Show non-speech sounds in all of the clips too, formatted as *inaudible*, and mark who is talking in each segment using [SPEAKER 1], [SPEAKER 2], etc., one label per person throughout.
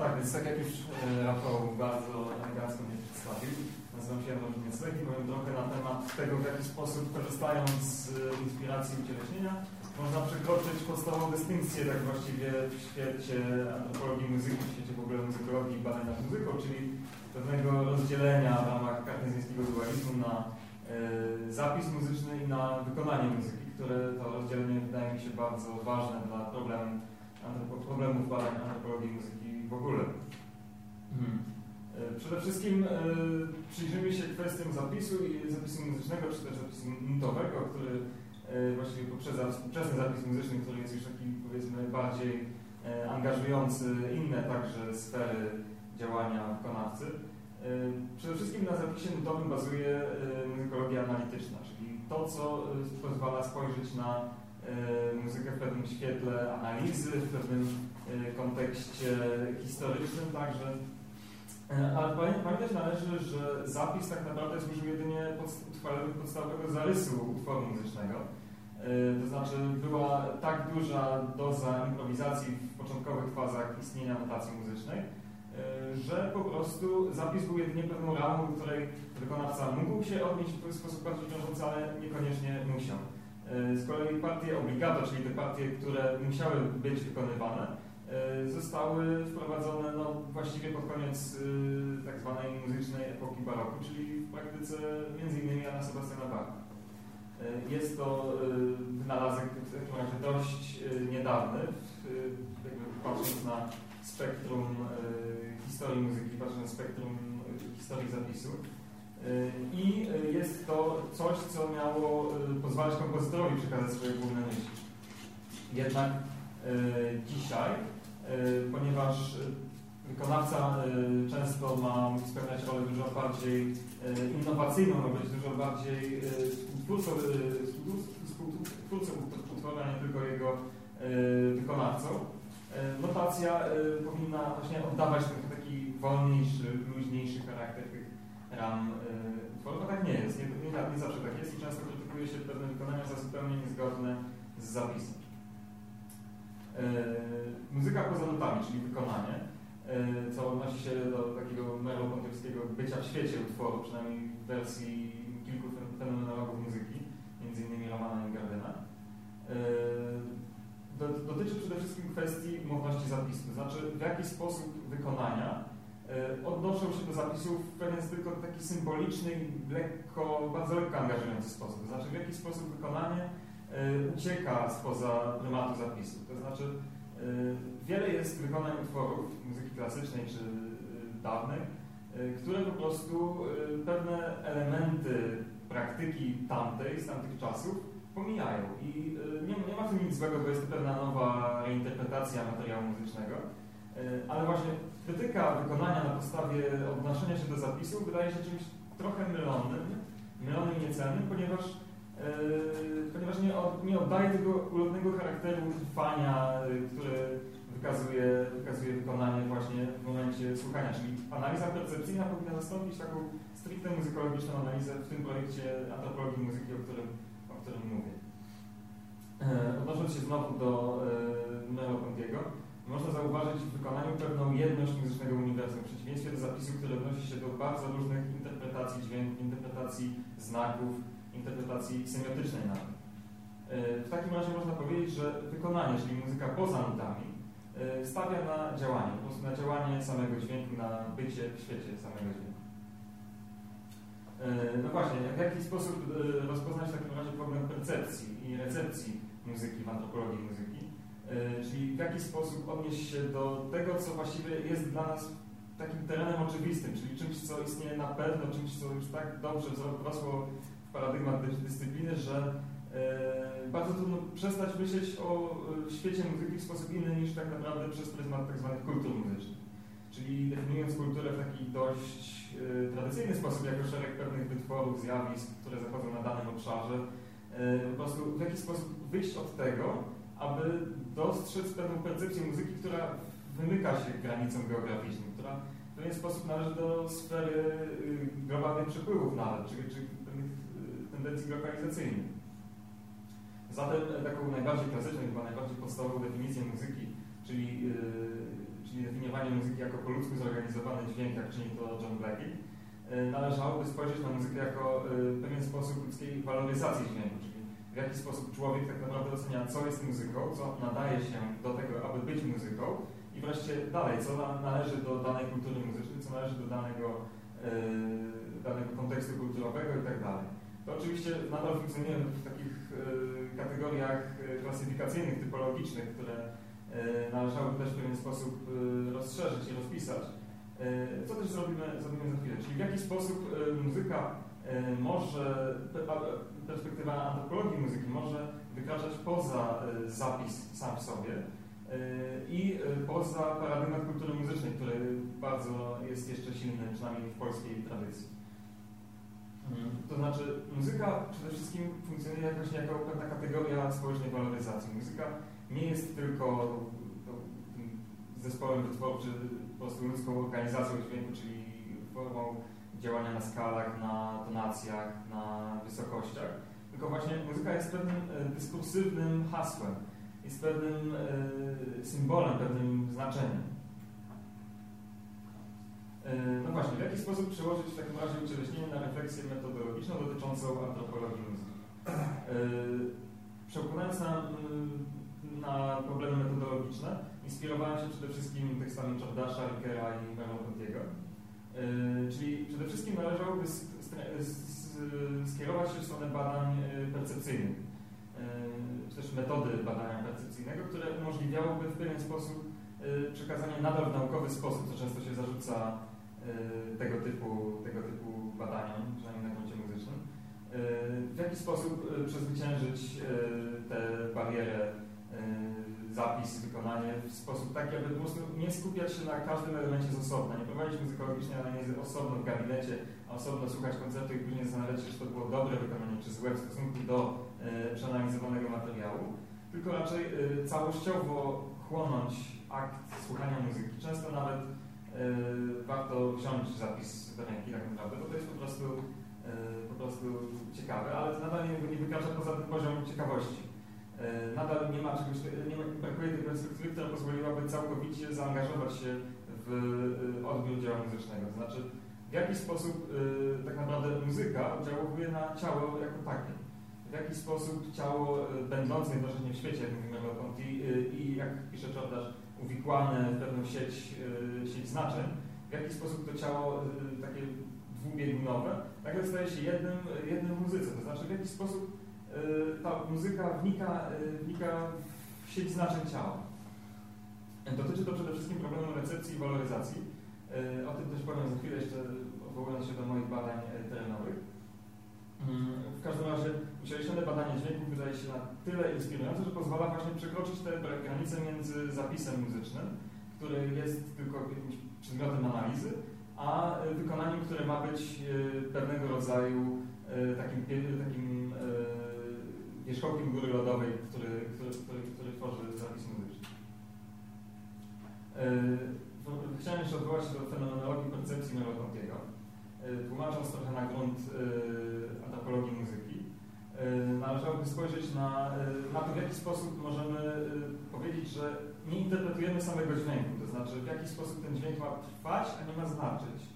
[SPEAKER 1] Tak, więc tak jak już e, Rafał bardzo elegancko mnie przedstawił, nazywam się Jan Mieclek i powiem trochę na temat tego, w jaki sposób korzystając z e, inspiracji ucieleśnienia można przekroczyć podstawową dystynkcję tak właściwie w świecie antropologii muzyki, w świecie w ogóle muzykologii i badań nad muzyką, czyli pewnego rozdzielenia w ramach kartezjańskiego dualizmu na e, zapis muzyczny i na wykonanie muzyki, które to rozdzielenie wydaje mi się bardzo ważne dla problem, problemów badań antropologii muzyki w ogóle. Hmm. Przede wszystkim e, przyjrzymy się kwestiom zapisu i zapisu muzycznego, czy też zapisu nutowego, który e, właściwie poprzedza współczesny zapis muzyczny, który jest już taki powiedzmy bardziej angażujący inne także sfery działania wykonawcy. Przede wszystkim na zapisie nutowym bazuje muzykologia analityczna, czyli to, co pozwala spojrzeć na muzykę w pewnym świetle analizy, w pewnym kontekście historycznym także. E, ale pamiętać należy, że zapis tak naprawdę służył jedynie podstawowego zarysu utworu muzycznego. E, to znaczy była tak duża doza improwizacji w początkowych fazach istnienia notacji muzycznej, e, że po prostu zapis był jedynie pewną ramą, do której wykonawca mógł się odnieść w sposób bardziej wiążący, ale niekoniecznie musiał. Z kolei partie obligato, czyli te partie, które musiały być wykonywane, E, zostały wprowadzone no, właściwie pod koniec y, tak zwanej muzycznej epoki baroku, czyli w praktyce m.in. Jana Sebastiana Bacha. E, jest to wynalazek w takim razie dość niedawny, jakby patrząc na spektrum historii muzyki, patrząc na spektrum historii zapisu. I jest to coś, co miało pozwalać kompozytorowi przekazać swoje główne myśli. Jednak dzisiaj E, ponieważ e, wykonawca e, często ma spełniać rolę dużo bardziej innowacyjną, ma być dużo bardziej twórcą, twórcą utworu, a nie tylko jego wykonawcą. Notacja powinna właśnie oddawać taki wolniejszy, luźniejszy charakter ram utworów, a tak nie jest. Nie, nie, nie zawsze tak jest i często krytykuje się pewne wykonania za zupełnie niezgodne z zapisem. E, muzyka poza nutami, czyli wykonanie, e, co odnosi się do takiego merlow-pontyfskiego bycia w świecie utworu, przynajmniej w wersji kilku fenomenologów muzyki, m.in. Romana Ingardena. E, dotyczy przede wszystkim kwestii mowności zapisu, to znaczy w jaki sposób wykonania odnoszą się do zapisu w pewien tylko taki symboliczny i lekko, bardzo lekko angażujący sposób. To znaczy w jaki sposób wykonanie E, ucieka spoza prymatu zapisu. To znaczy, e, wiele jest wykonań utworów muzyki klasycznej czy e, dawnej, które po prostu pewne elementy praktyki tamtej, z tamtych czasów pomijają. I nie, nie ma w tym nic złego, bo jest to pewna nowa reinterpretacja materiału muzycznego, ale właśnie krytyka wykonania na podstawie odnoszenia się do zapisu wydaje się czymś trochę mylonym, mylonym i niecennym, ponieważ Yy, ponieważ nie, od, nie oddaje tego ulotnego charakteru trwania, yy, które wykazuje, wykazuje wykonanie właśnie w momencie słuchania, czyli analiza percepcyjna powinna zastąpić taką stricte muzykologiczną analizę w tym projekcie antropologii muzyki, o którym, o którym mówię. Yy, odnosząc się znowu do Merleau-Pontiego, można zauważyć w wykonaniu pewną jedność muzycznego uniwersum, w przeciwieństwie do zapisu, który odnosi się do bardzo różnych interpretacji dźwięków, interpretacji znaków, interpretacji semiotycznej nawet. E, w takim razie można powiedzieć, że wykonanie, czyli muzyka poza nutami, e, stawia na działanie, po prostu na działanie samego dźwięku, na bycie w świecie samego dźwięku. E, no właśnie, w jaki sposób rozpoznać w takim razie problem percepcji i recepcji muzyki w antropologii muzyki, czyli w jaki sposób odnieść się do tego, co właściwie jest dla nas takim terenem oczywistym, czyli czymś, co istnieje na pewno, czymś, co już tak dobrze wrosło paradygmat dyscypliny, że e, bardzo trudno przestać myśleć o e, świecie muzyki w sposób inny niż tak naprawdę przez pryzmat tzw. Tak kultur muzycznych. Czyli definiując kulturę w taki dość e, tradycyjny sposób, jako szereg pewnych wytworów, zjawisk, które zachodzą na danym obszarze, po prostu w jaki sposób wyjść od tego, aby dostrzec pewną percepcję muzyki, która wymyka się granicom geograficznym, która w pewien sposób należy do sfery globalnych przepływów nawet, czy, czy tendencji lokalizacyjnych. Zatem taką najbardziej klasyczną, chyba najbardziej podstawową definicję muzyki, czyli, yy, czyli definiowanie muzyki jako po ludzku zorganizowany dźwięk, jak czyni to John Blackie, należałoby spojrzeć na muzykę jako pewien sposób ludzkiej waloryzacji dźwięku, w jaki sposób człowiek tak naprawdę ocenia, co jest muzyką, co nadaje się do tego, aby być muzyką i wreszcie dalej, co należy do danej kultury muzycznej, co należy do danego, danego kontekstu kulturowego i tak dalej. To oczywiście nadal funkcjonuje w takich kategoriach klasyfikacyjnych, typologicznych, które należałoby też w pewien sposób rozszerzyć i rozpisać. Co też zrobimy, zrobimy za chwilę. Czyli w jaki sposób muzyka może, perspektywa antropologii muzyki może wykraczać poza zapis sam w sobie i poza paradygmat kultury muzycznej, który bardzo jest jeszcze silny, przynajmniej w polskiej tradycji. Mhm. To znaczy, muzyka przede wszystkim funkcjonuje jakoś jako pewna kategoria społecznej waloryzacji. Muzyka nie jest tylko zespołem wytwórczym, po prostu ludzką organizacją dźwięku, czyli formą działania na skalach, na tonacjach, na wysokościach, tylko właśnie muzyka jest pewnym e, dyskursywnym hasłem, jest pewnym e, symbolem, pewnym znaczeniem. E, no właśnie, w jaki sposób przełożyć w takim razie ucieleśnienie na refleksję metodologiczną dotyczącą antropologii muzyki? Przekupując na, na problemy metodologiczne, inspirowałem się przede wszystkim tekstami Chordasha, Rickera i Merleau-Pontiego. Yy, czyli przede wszystkim należałoby skierować się w stronę badań yy, percepcyjnych, yy, czy też metody badania percepcyjnego, które umożliwiałoby w pewien sposób przekazanie nadal w naukowy sposób, co często się zarzuca tego typu, tego typu badaniom, przynajmniej na gruncie muzycznym, w jaki sposób przezwyciężyć tę barierę zapis, wykonanie w sposób taki, aby nie skupiać się na każdym elemencie z osobna, nie prowadzić muzykologicznej analizy osobno w gabinecie, a osobno słuchać koncertu i później zastanawiać się, czy to było dobre wykonanie, czy złe w stosunku do e, przeanalizowanego materiału, tylko raczej e, całościowo chłonąć akt słuchania muzyki. Często nawet e, warto wziąć zapis do ręki tak naprawdę, bo to jest po prostu, e, po prostu ciekawe, ale to nadal nie, nie wykracza poza ten poziom ciekawości. E, nadal nie ma czegoś, nie ma, brakuje tej perspektywy, która pozwoliłaby całkowicie zaangażować się w e, odbiór dzieła muzycznego. To znaczy, w jaki sposób e, tak naprawdę muzyka oddziałuje na ciało jako takie. W jaki sposób ciało będące jednocześnie w świecie, jak mówimy o i jak pisze Czordasz, uwikłane w pewną sieć, sieć znaczeń, w jaki sposób to ciało takie dwubiegunowe nagle staje się jednym, jednym muzyce. To znaczy, w jaki sposób ta muzyka wnika, y, wnika w sieć znaczeń ciała. Dotyczy to przede wszystkim problemu recepcji i waloryzacji. Y, o tym też powiem za chwilę, jeszcze odwołując się do moich badań terenowych. Mm, w każdym razie ucieleśnione badanie dźwięku wydaje się na tyle inspirujące, że pozwala właśnie przekroczyć te granice między zapisem muzycznym, który jest tylko jakimś przedmiotem analizy, a wykonaniem, które ma być pewnego rodzaju takim, takim wierzchołkiem góry lodowej, który, który, który, który tworzy zapis muzyczny. Yy, chciałem jeszcze odwołać się do fenomenologii percepcji Merleau-Pontiego, yy, tłumacząc trochę na grunt yy, antropologii muzyki. Należałoby spojrzeć na, na to, w jaki sposób możemy powiedzieć, że nie interpretujemy samego dźwięku, to znaczy w jaki sposób ten dźwięk ma trwać, a nie ma znaczyć.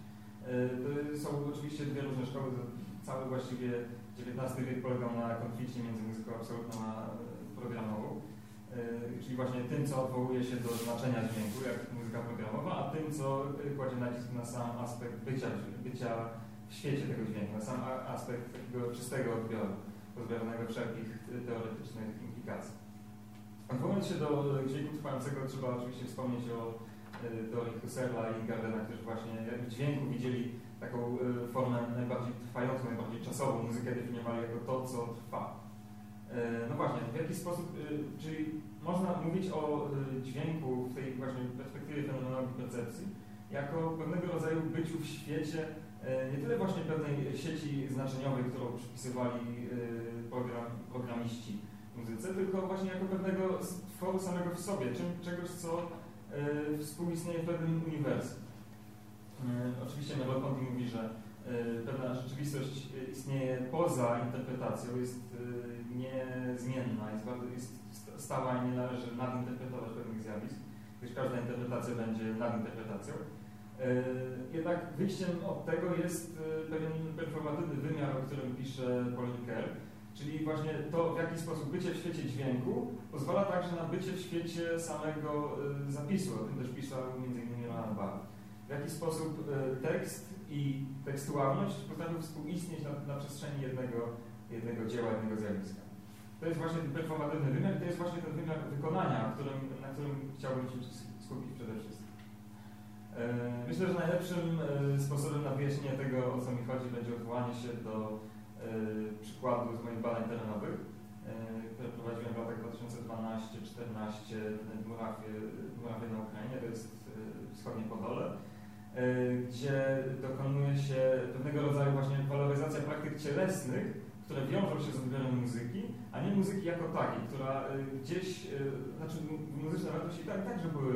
[SPEAKER 1] To są oczywiście dwie różne szkoły, cały właściwie XIX wiek polegał na konflikcie między muzyką absolutną a e, programową, e, czyli właśnie tym, co odwołuje się do znaczenia dźwięku, jak muzyka programowa, a tym, co kładzie nacisk na sam aspekt bycia, bycia w świecie tego dźwięku, na sam aspekt takiego czystego odbioru, pozbawionego wszelkich teoretycznych implikacji. Odwołując się do dźwięku trwającego, trzeba oczywiście wspomnieć o e, teorii Husserla i Gardena, którzy właśnie w dźwięku widzieli taką y, formę najbardziej trwającą, najbardziej czasową muzykę definiowali jako to, co trwa. Y, no właśnie, w jaki sposób, y, czyli można mówić o dźwięku w tej właśnie perspektywie fenomenologii percepcji, jako pewnego rodzaju byciu w świecie nie tyle właśnie pewnej sieci znaczeniowej, którą przypisywali program, programiści muzyce, tylko właśnie jako pewnego stworu samego w sobie, czym, czegoś, co współistnieje w pewnym uniwersum. E, oczywiście Merleau-Ponty mówi, że e, pewna rzeczywistość istnieje poza interpretacją, jest e, niezmienna, jest, bardzo, jest stała i nie należy nadinterpretować pewnych zjawisk. gdyż każda interpretacja będzie nadinterpretacją. Jednak wyjściem od tego jest pewien performatywny wymiar, o którym pisze Paul Ricoeur, czyli właśnie to, w jaki sposób bycie w świecie dźwięku pozwala także na bycie w świecie samego zapisu. O tym też pisał m.in. Jaki sposób tekst i tekstualność potrafią współistnieć na, na przestrzeni jednego, jednego dzieła, jednego zjawiska. To jest właśnie ten performatywny wymiar, to jest właśnie ten wymiar wykonania, którym, na którym chciałbym się skupić przede wszystkim. E, myślę, że najlepszym e, sposobem na wyjaśnienie tego, o co mi chodzi, będzie odwołanie się do e, przykładu z moich badań terenowych, które prowadziłem w latach 2012-2014 w Murawie, Murawie na Ukrainie, to jest wschodnie Podole, gdzie dokonuje się pewnego rodzaju właśnie waloryzacja praktyk cielesnych, które wiążą się z odbiorem muzyki, a nie muzyki jako takiej, która gdzieś, znaczy muzyczne wartości tak, także były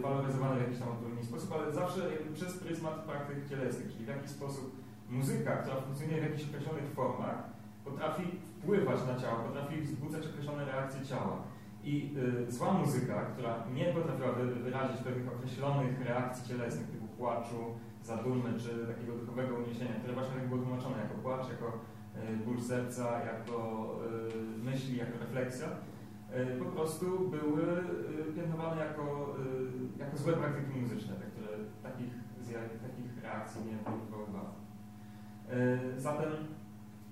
[SPEAKER 1] waloryzowane w jakiś tam odpowiedni sposób, ale zawsze przez pryzmat praktyk cielesnych, czyli w jaki sposób muzyka, która funkcjonuje w jakichś określonych formach, potrafi wpływać na ciało, potrafi wzbudzać określone reakcje ciała. I zła muzyka, która nie potrafiła wy, wyrazić pewnych określonych reakcji cielesnych, płaczu, zadumy, czy takiego duchowego uniesienia, które właśnie tak było tłumaczone jako płacz, jako y, ból serca, jako y, myśli, jako refleksja, y, po prostu były piętnowane jako, jako złe praktyki muzyczne, które takich, takich reakcji nie wywoływały. Zatem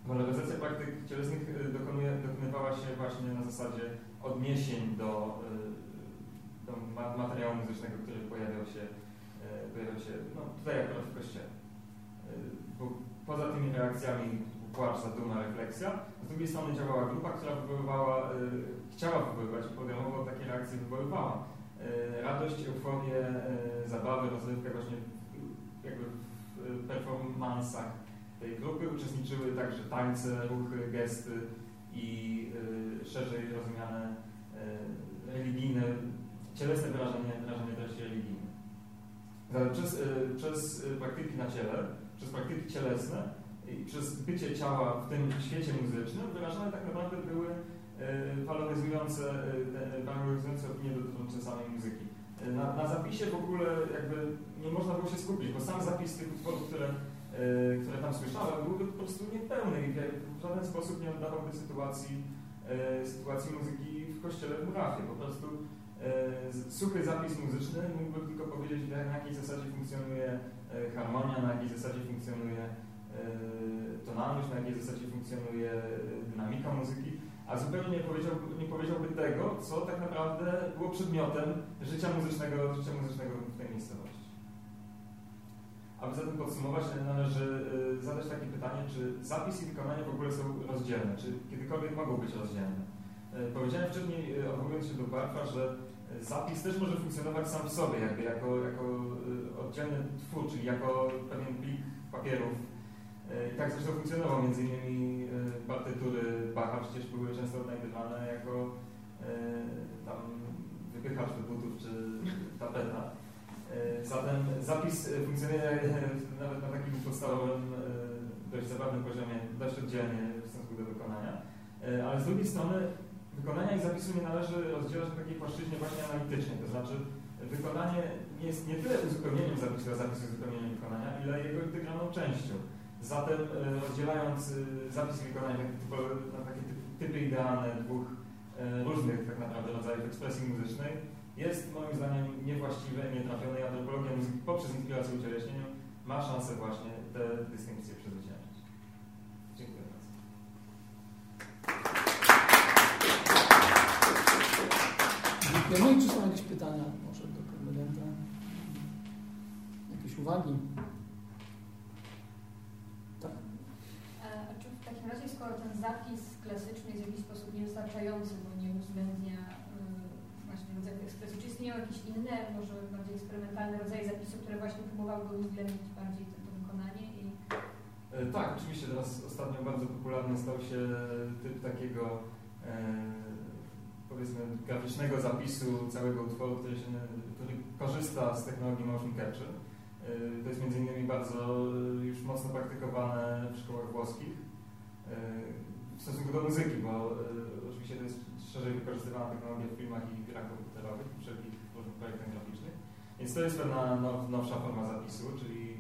[SPEAKER 1] waloryzacja praktyk cielesnych dokonuje, dokonywała się właśnie na zasadzie odniesień do, do materiału muzycznego, który pojawiał się, pojawiał się no, tutaj akurat w kościele. Bo poza tymi reakcjami płacz, zaduma, refleksja, z drugiej strony działała grupa, która wywoływała, chciała wywoływać i podejmowo takie reakcje wywoływała. Radość, euforię, zabawę, rozrywkę właśnie jakby w performansach tej grupy uczestniczyły także tańce, ruchy, gesty i szerzej rozumiane religijne, cielesne wyrażenie, wyrażenie treści religijnych. Przez, y, przez praktyki na ciele, przez praktyki cielesne i przez bycie ciała w tym świecie muzycznym wyrażane tak naprawdę były waloryzujące, waloryzujące opinie dotyczące samej muzyki. Na, na zapisie w ogóle jakby nie można było się skupić, bo sam zapis tych utworów, które E, które tam słyszałem, byłby po prostu niepełny i w żaden sposób nie oddawałby sytuacji, e, sytuacji muzyki w kościele w Murafie. Po prostu e, suchy zapis muzyczny mógłby tylko powiedzieć, na jakiej zasadzie funkcjonuje harmonia, na jakiej zasadzie funkcjonuje tonalność, na jakiej zasadzie funkcjonuje dynamika muzyki, a zupełnie nie, powiedział, nie powiedziałby tego, co tak naprawdę było przedmiotem życia muzycznego, życia muzycznego w tej miejscowości. Aby zatem podsumować, należy zadać takie pytanie, czy zapis i wykonanie w ogóle są rozdzielne, czy kiedykolwiek mogą być rozdzielne. Powiedziałem wcześniej, odwołując się do Bartha, że zapis też może funkcjonować sam w sobie, jakby jako, jako oddzielny twór, czyli jako pewien plik papierów. I tak zresztą funkcjonował, między innymi partytury Bacha przecież były często odnajdywane jako tam wypychacz do butów czy tapeta. Zatem zapis funkcjonuje *laughs* nawet na takim podstawowym, dość zabawnym poziomie, dość oddzielnie w stosunku do wykonania. Ale z drugiej strony wykonania i zapisu nie należy rozdzielać na takiej płaszczyźnie właśnie analitycznej, to znaczy wykonanie nie jest nie tyle uzupełnieniem zapisu, a zapis uzupełnieniem wykonania, ile jego integralną częścią. Zatem rozdzielając zapis i wykonanie na takie typy idealne dwóch różnych tak naprawdę rodzajów ekspresji muzycznej, jest moim zdaniem niewłaściwe, nietrafione i antropologia muzyki poprzez inspirację ucieleśnieniem ma szansę właśnie te dystynkcje przezwyciężyć. Dziękuję bardzo.
[SPEAKER 2] Dziękujemy. Czy są jakieś pytania może do prelegenta? Jakieś uwagi?
[SPEAKER 3] Tak. A czy w takim razie, skoro ten zapis klasyczny jest w jakiś sposób niewystarczający, bo nie uwzględnia rodzajów ekspresji. Czy istnieją jakieś inne, może bardziej eksperymentalne rodzaje zapisów, które właśnie próbowałyby uwzględnić bardziej to, to wykonanie? I...
[SPEAKER 1] E, tak, oczywiście teraz ostatnio bardzo popularny stał się typ takiego e, powiedzmy graficznego zapisu całego utworu, który, się, który korzysta z technologii motion capture. E, to jest między innymi bardzo już mocno praktykowane w szkołach włoskich e, w stosunku do muzyki, bo oczywiście to jest szerzej wykorzystywana technologia w filmach i grach komputerowych, wszelkich różnych projektach graficznych. Więc to jest pewna now, nowsza forma zapisu, czyli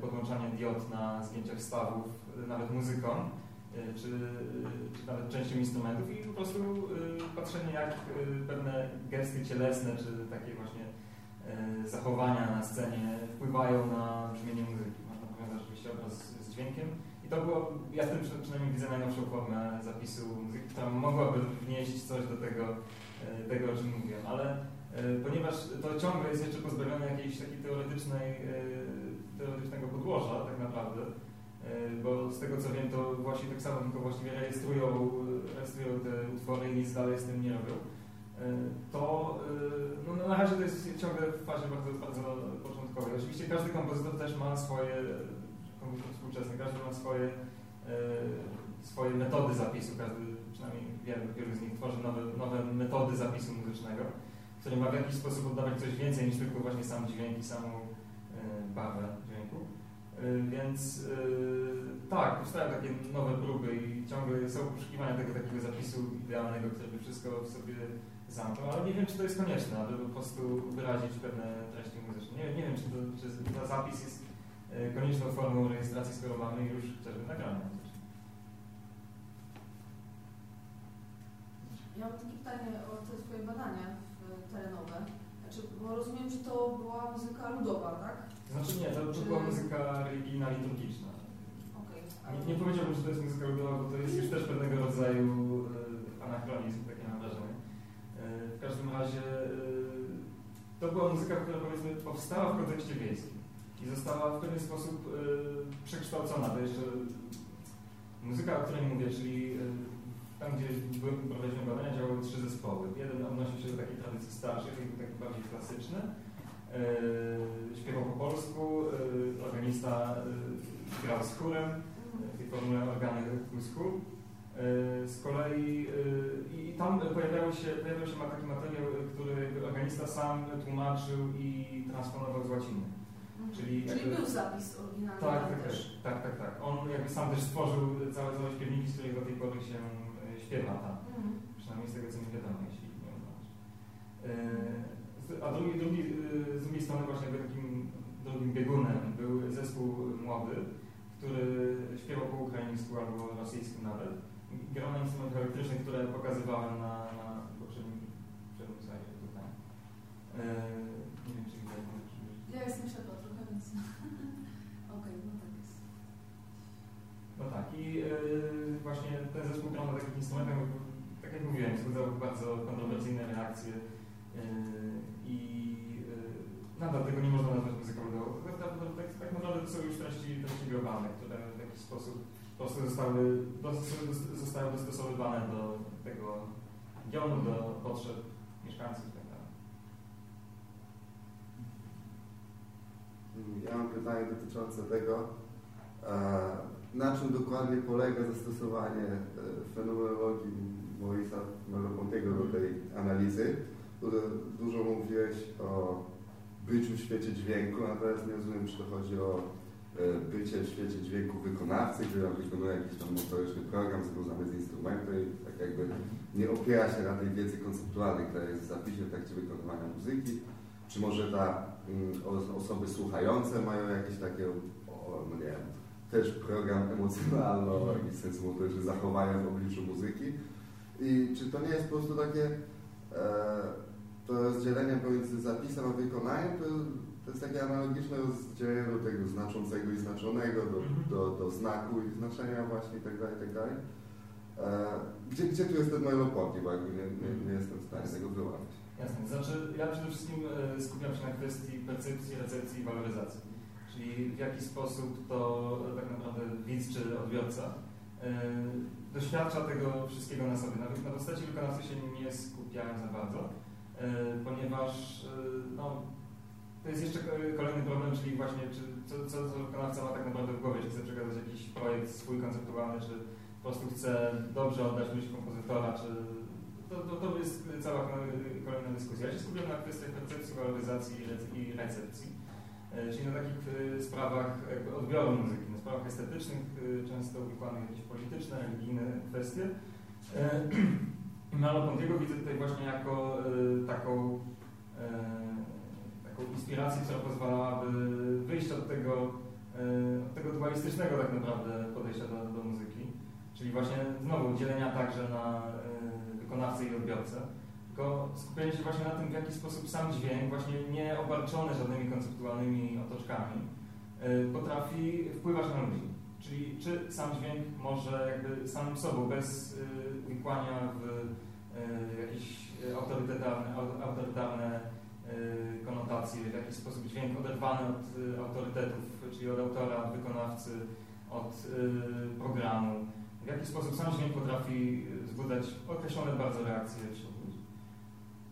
[SPEAKER 1] podłączanie diod na zdjęciach stawów, nawet muzyką, czy, czy nawet częścią instrumentów i po prostu patrzenie jak pewne gesty cielesne, czy takie właśnie zachowania na scenie wpływają na brzmienie muzyki. Można powiązać oczywiście obraz z dźwiękiem. I to było, ja w tym przynajmniej widzę najnowszą formę zapisu muzyki, która mogłaby wnieść coś do tego, tego o czym mówiłem, ale E, ponieważ to ciągle jest jeszcze pozbawione jakiejś takiej teoretycznej, e, teoretycznego podłoża tak naprawdę, e, bo z tego co wiem, to właśnie tak samo tylko właściwie rejestrują, rejestrują te utwory i nic dalej z tym nie robią. To no, na razie to jest ciągle w fazie bardzo, bardzo początkowej. Oczywiście każdy kompozytor też ma swoje, kompozytor współczesny, każdy ma swoje, swoje metody zapisu, każdy przynajmniej wielu, wielu z nich tworzy nowe, nowe metody zapisu muzycznego który ma w jakiś sposób oddawać coś więcej niż tylko właśnie sam dźwięk i samą. Y, więc y, tak, powstają takie nowe próby i ciągle są poszukiwania tego takiego zapisu idealnego, który by wszystko w sobie zamknął, ale nie wiem, czy to jest konieczne, aby po prostu wyrazić pewne treści muzyczne. Nie, nie wiem, czy, to, czy zapis jest konieczną formą rejestracji, skoro mamy już chociażby muzyczne.
[SPEAKER 4] Ja mam takie pytanie o te swoje badania terenowe. Znaczy, bo rozumiem, że to była muzyka ludowa, tak?
[SPEAKER 1] Znaczy nie, to, to była muzyka religijna, liturgiczna.
[SPEAKER 4] Okay,
[SPEAKER 1] ale... nie, powiedziałbym, że to jest muzyka ludowa, bo to jest już też pewnego rodzaju e, anachronizm, takie mam wrażenie. E, w każdym razie e, to była muzyka, która powiedzmy powstała w kontekście wiejskim i została w pewien sposób przekształcona. To jeszcze muzyka, o której mówię, czyli tam, gdzie prowadzone badania, działały trzy zespoły. Jeden odnosił się do takiej tradycji starszej, był taki bardziej klasyczny. Yy, śpiewał po polsku, yy, organista yy, grał z chórem, w tej formule organy plus chór. Z kolei i tam pojawiał się, pojawiał się taki materiał, który organista sam tłumaczył i transponował z łaciny.
[SPEAKER 4] Mhm. Czyli, Czyli jakby, był zapis oryginalny.
[SPEAKER 1] Tak, tak, tak, tak, tak, tak. On jakby sam też stworzył całe, całe śpiewniki, z których do tej pory się śpiewa tam. Mm. Przynajmniej z tego co mi wiadomo, jeśli nie uznasz. A drugi, drugi, y, z drugiej strony właśnie takim drugim biegunem był zespół młody, który śpiewał po ukraińsku albo rosyjsku nawet. Grał na instrumentach elektrycznych, które pokazywałem na, na poprzednim, slajdzie tutaj. Nie wiem, czy widać.
[SPEAKER 4] Ja jestem ślepa trochę, więc... Okej, okay, no tak jest.
[SPEAKER 1] No tak i yy, właśnie ten zespół instrumentach, tak jak mówiłem, wzbudzał bardzo kontrowersyjne reakcje yy, i yy, nadal tego nie można nazwać muzyką ludową. Tak, tak, tak naprawdę to są już treści, treści globalne, które w jakiś sposób po prostu zostały, zostały dostosowywane do tego regionu, do potrzeb mieszkańców itd. Tak
[SPEAKER 5] ja mam pytanie dotyczące tego, na czym dokładnie polega zastosowanie e, fenomenologii Morisa Merleau-Pontiego do tej analizy? Dużo mówiłeś o byciu w świecie dźwięku, natomiast nie rozumiem, czy to chodzi o e, bycie w świecie dźwięku wykonawcy, który wykonuje jakiś tam motoryczny program związany z instrumentem i tak jakby nie opiera się na tej wiedzy konceptualnej, która jest w zapisie w trakcie wykonywania muzyki. Czy może ta mm, osoby słuchające mają jakieś takie, o, no nie wiem, też program jakiś sens motoryczny zachowania w obliczu muzyki. I czy to nie jest po prostu takie e, to rozdzielenie pomiędzy zapisem a wykonaniem, to, to jest takie analogiczne rozdzielenie do tego znaczącego i znaczonego, do, mhm. do, do znaku i znaczenia właśnie itd. Tak itd. Tak e, gdzie, gdzie tu jest ten melopodii, bo jakby nie, nie, nie jestem w stanie tego wyłapać.
[SPEAKER 1] Jasne, znaczy ja przede wszystkim e, skupiam się na kwestii percepcji, recepcji i waloryzacji czyli w jaki sposób to tak naprawdę widz czy odbiorca yy, doświadcza tego wszystkiego na sobie. Nawet na postaci wykonawcy się nie skupiałem za bardzo, yy, ponieważ no, to jest jeszcze kolejny problem, czyli właśnie czy, co, co, co wykonawca ma tak naprawdę w głowie, czy chce przekazać jakiś projekt swój konceptualny, czy po prostu chce dobrze oddać myśl kompozytora, czy to, to, to jest cała kolejna dyskusja. Ja się skupiam na kwestiach percepcji, waloryzacji i recepcji. E, czyli na takich e, sprawach odbioru muzyki, na sprawach estetycznych, e, często wykładane jakieś polityczne, religijne kwestie. *clears throat* Malo Pontiego widzę tutaj właśnie jako taką taką inspirację, która pozwalałaby wyjść od tego, od tego dualistycznego tak naprawdę podejścia do, do muzyki, czyli właśnie znowu dzielenia także na wykonawcę i odbiorcę, tylko skupienie się właśnie na tym, w jaki sposób sam dźwięk, właśnie nie obarczony żadnymi konceptualnymi otoczkami, potrafi wpływać na ludzi. Czyli czy sam dźwięk może jakby samym sobą, bez uwikłania w jakieś autorytarne, autorytarne konotacje, w jakiś sposób dźwięk oderwany od autorytetów, czyli od autora, od wykonawcy, od programu, w jaki sposób sam dźwięk potrafi wzbudzać określone bardzo reakcje wśród.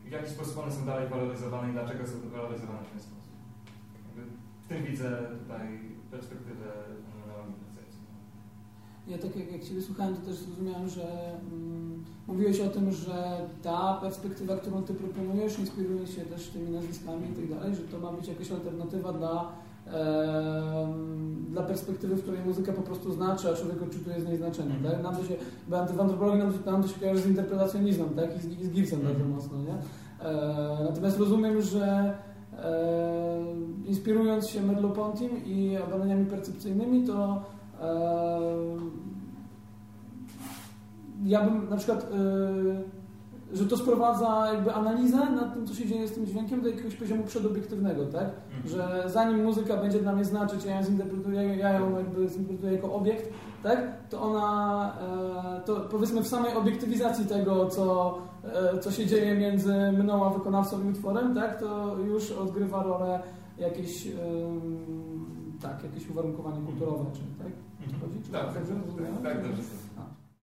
[SPEAKER 1] W jaki sposób one są dalej waloryzowane i dlaczego są waloryzowane w ten sposób. W tym widzę tutaj perspektywę fenomenologii.
[SPEAKER 2] Ja tak jak, jak Ciebie słuchałem, to też zrozumiałem, że mm, mówiłeś o tym, że ta perspektywa, którą Ty proponujesz, inspiruje się też tymi nazwiskami i tak dalej, że to ma być jakaś alternatywa dla dla perspektywy, w której muzyka po prostu znaczy, a człowiek odczytuje z niej znaczenie. Tak? Nam to się, w antropologii nam, nam to się kojarzy z interpretacjonizmem tak? I, z, i z Gibson bardzo mocno. Nie? E, natomiast rozumiem, że e, inspirując się Merleau-Pontim i badaniami percepcyjnymi, to e, ja bym na przykład e, że to sprowadza jakby analizę nad tym, co się dzieje z tym dźwiękiem do jakiegoś poziomu przedobiektywnego, tak? Mhm. Że zanim muzyka będzie dla mnie znaczyć, ja ją zinterpretuję, ja ją jakby zinterpretuję jako obiekt, tak? To ona, e, to powiedzmy w samej obiektywizacji tego, co, e, co się dzieje między mną a wykonawcą i utworem, tak? To już odgrywa rolę jakieś, tak, jakieś uwarunkowanie kulturowe, czy tak?
[SPEAKER 1] Mhm. Chodzi? Czy tak, tak, tak, tak, dobrze.